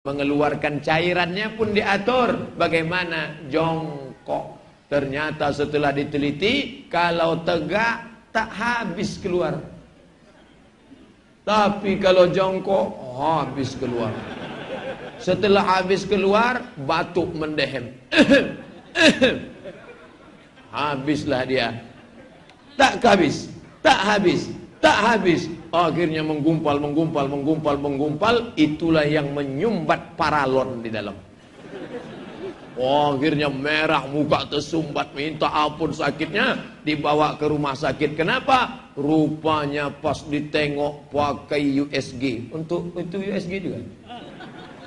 Mengeluarkan cairannya pun diatur. Bagaimana jongkok. Ternyata setelah diteliti, kalau tegak tak habis keluar. Tapi kalau jongkok, habis keluar. Setelah habis keluar, batuk mendehem. Habislah dia. Tak habis, tak habis, tak habis. Akhirnya menggumpal, menggumpal, menggumpal, menggumpal. Itulah yang menyumbat paralon di dalam. Oh, akhirnya merah muka tersumbat minta ampun sakitnya dibawa ke rumah sakit. Kenapa? Rupanya pas ditengok pakai USG. Untuk itu USG juga.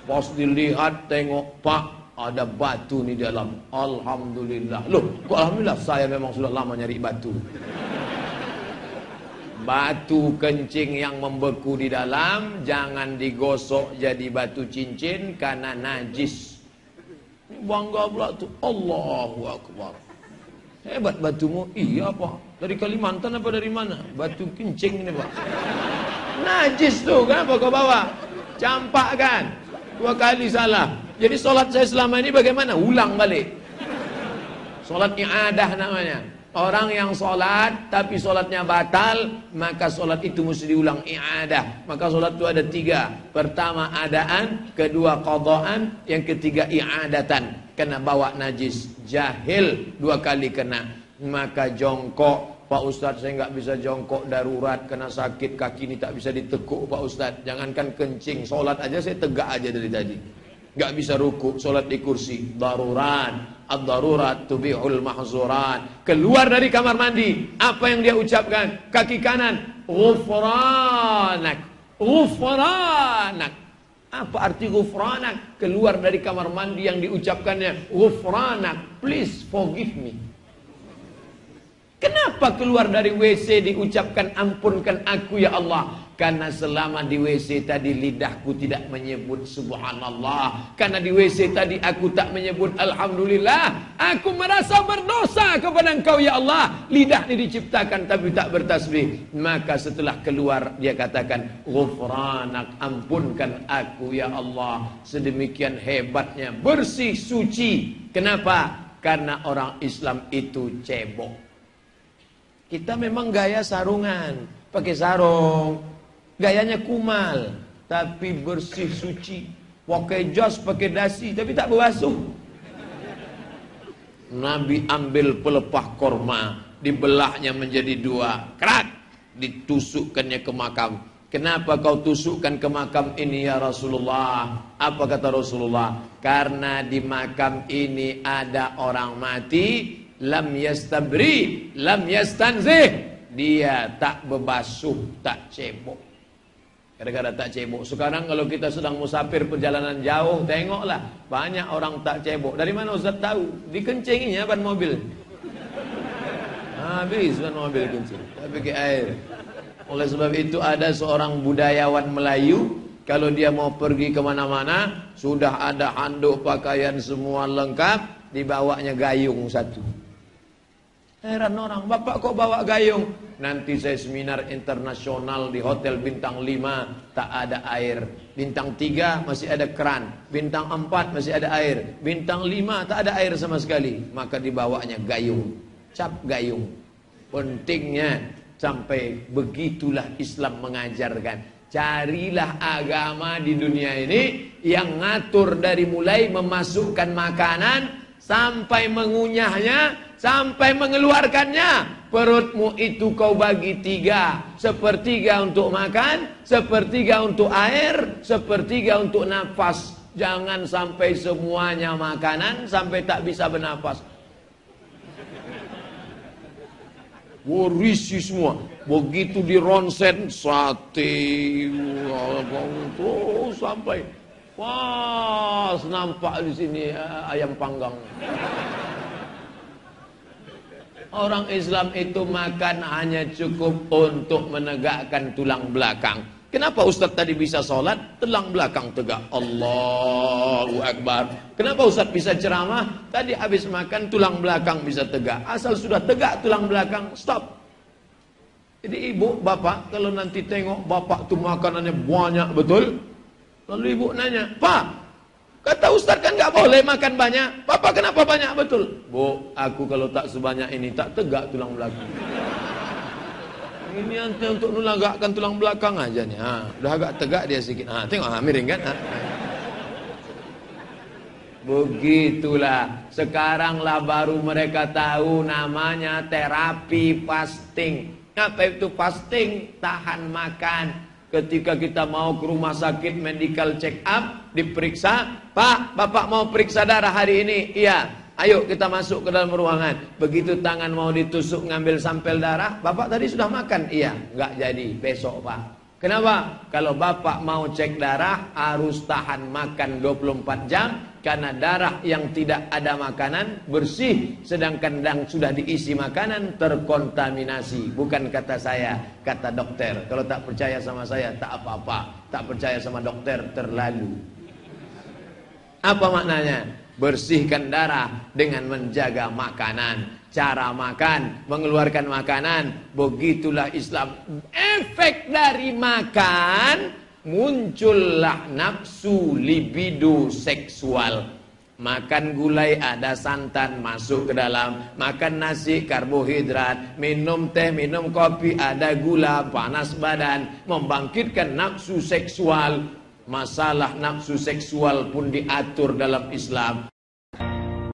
Pas dilihat tengok Pak ada batu di dalam. Alhamdulillah. Loh, kok alhamdulillah saya memang sudah lama nyari batu. Batu kencing yang membeku di dalam jangan digosok jadi batu cincin karena najis. Bangga pula tu. Allahu Akbar. Hebat batumu. Iya pak. Dari Kalimantan apa dari mana? Batu kencing ini pak. Najis tu. Kenapa kau bawa? Campak kan? Dua kali salah. Jadi solat saya selama ini bagaimana? Ulang balik. Solat i'adah namanya. Orang yang solat tapi solatnya batal maka solat itu mesti diulang i'adah. Maka solat itu ada tiga. Pertama adaan, kedua qadaan, yang ketiga i'adatan. Kena bawa najis, jahil dua kali kena. Maka jongkok, Pak Ustadz saya nggak bisa jongkok darurat kena sakit kaki ini tak bisa ditekuk Pak Ustadz. Jangankan kencing, solat aja saya tegak aja dari tadi. Gak bisa ruku, solat di kursi, darurat, ad-darurat tubihul mahzurat. Keluar dari kamar mandi, apa yang dia ucapkan? Kaki kanan, ghufranak, ghufranak. Apa arti ghufranak? Keluar dari kamar mandi yang diucapkannya, ghufranak, please forgive me. Kenapa keluar dari WC diucapkan ampunkan aku ya Allah? Karena selama di WC tadi lidahku tidak menyebut subhanallah. Karena di WC tadi aku tak menyebut alhamdulillah. Aku merasa berdosa kepada engkau ya Allah. Lidah ini diciptakan tapi tak bertasbih. Maka setelah keluar dia katakan. Ghufranak ampunkan aku ya Allah. Sedemikian hebatnya. Bersih suci. Kenapa? Karena orang Islam itu cebok. Kita memang gaya sarungan. Pakai sarung Gayanya kumal, tapi bersih suci. Pakai jas, pakai dasi, tapi tak berbasuh. Nabi ambil pelepah korma, dibelahnya menjadi dua, kerat, ditusukkannya ke makam. Kenapa kau tusukkan ke makam ini ya Rasulullah? Apa kata Rasulullah? Karena di makam ini ada orang mati, lam yastabri, lam yastanzih. Dia tak berbasuh, tak cebok. Gara-gara tak cebok. Sekarang kalau kita sedang musafir perjalanan jauh, tengoklah. Banyak orang tak cebok. Dari mana Ustaz tahu? Dikencinginya ban mobil. Habis ban mobil kencing. Tak pakai air. Oleh sebab itu ada seorang budayawan Melayu. Kalau dia mau pergi ke mana-mana, sudah ada handuk pakaian semua lengkap. Dibawanya gayung satu. Heran orang, bapak kok bawa gayung? Nanti saya seminar internasional di hotel bintang 5 tak ada air. Bintang 3 masih ada keran. Bintang 4 masih ada air. Bintang 5 tak ada air sama sekali. Maka dibawanya gayung. Cap gayung. Pentingnya sampai begitulah Islam mengajarkan. Carilah agama di dunia ini yang ngatur dari mulai memasukkan makanan sampai mengunyahnya sampai mengeluarkannya. Perutmu itu kau bagi tiga. Sepertiga untuk makan, sepertiga untuk air, sepertiga untuk nafas. Jangan sampai semuanya makanan sampai tak bisa bernafas. Warisi semua. Begitu di ronsen sate. Terus sampai pas nampak di sini eh, ayam panggang. Orang Islam itu makan hanya cukup untuk menegakkan tulang belakang. Kenapa Ustaz tadi bisa sholat? Tulang belakang tegak. Allahu Akbar. Kenapa Ustaz bisa ceramah? Tadi habis makan tulang belakang bisa tegak. Asal sudah tegak tulang belakang, stop. Jadi ibu, bapak, kalau nanti tengok bapak tuh makanannya banyak betul. Lalu ibu nanya, Pak, Kata Ustaz kan nggak boleh makan banyak. Papa kenapa banyak betul? Bu, aku kalau tak sebanyak ini tak tegak tulang belakang. Ini nanti untuk nulagakkan tulang belakang aja nih. Ha, udah agak tegak dia sedikit. Ha, tengok ha, miring kan? Ha. Begitulah. Sekaranglah baru mereka tahu namanya terapi fasting. Apa itu fasting? Tahan makan. Ketika kita mau ke rumah sakit medical check up, diperiksa, Pak, Bapak mau periksa darah hari ini? Iya. Ayo kita masuk ke dalam ruangan. Begitu tangan mau ditusuk ngambil sampel darah, Bapak tadi sudah makan? Iya, nggak jadi. Besok, Pak. Kenapa? Kalau Bapak mau cek darah, harus tahan makan 24 jam karena darah yang tidak ada makanan bersih sedangkan yang sudah diisi makanan terkontaminasi. Bukan kata saya kata dokter. Kalau tak percaya sama saya tak apa-apa. Tak percaya sama dokter terlalu. Apa maknanya? Bersihkan darah dengan menjaga makanan cara makan mengeluarkan makanan begitulah Islam efek dari makan muncullah nafsu libido seksual. Makan gulai ada santan masuk ke dalam, makan nasi karbohidrat, minum teh, minum kopi ada gula, panas badan, membangkitkan nafsu seksual. Masalah nafsu seksual pun diatur dalam Islam.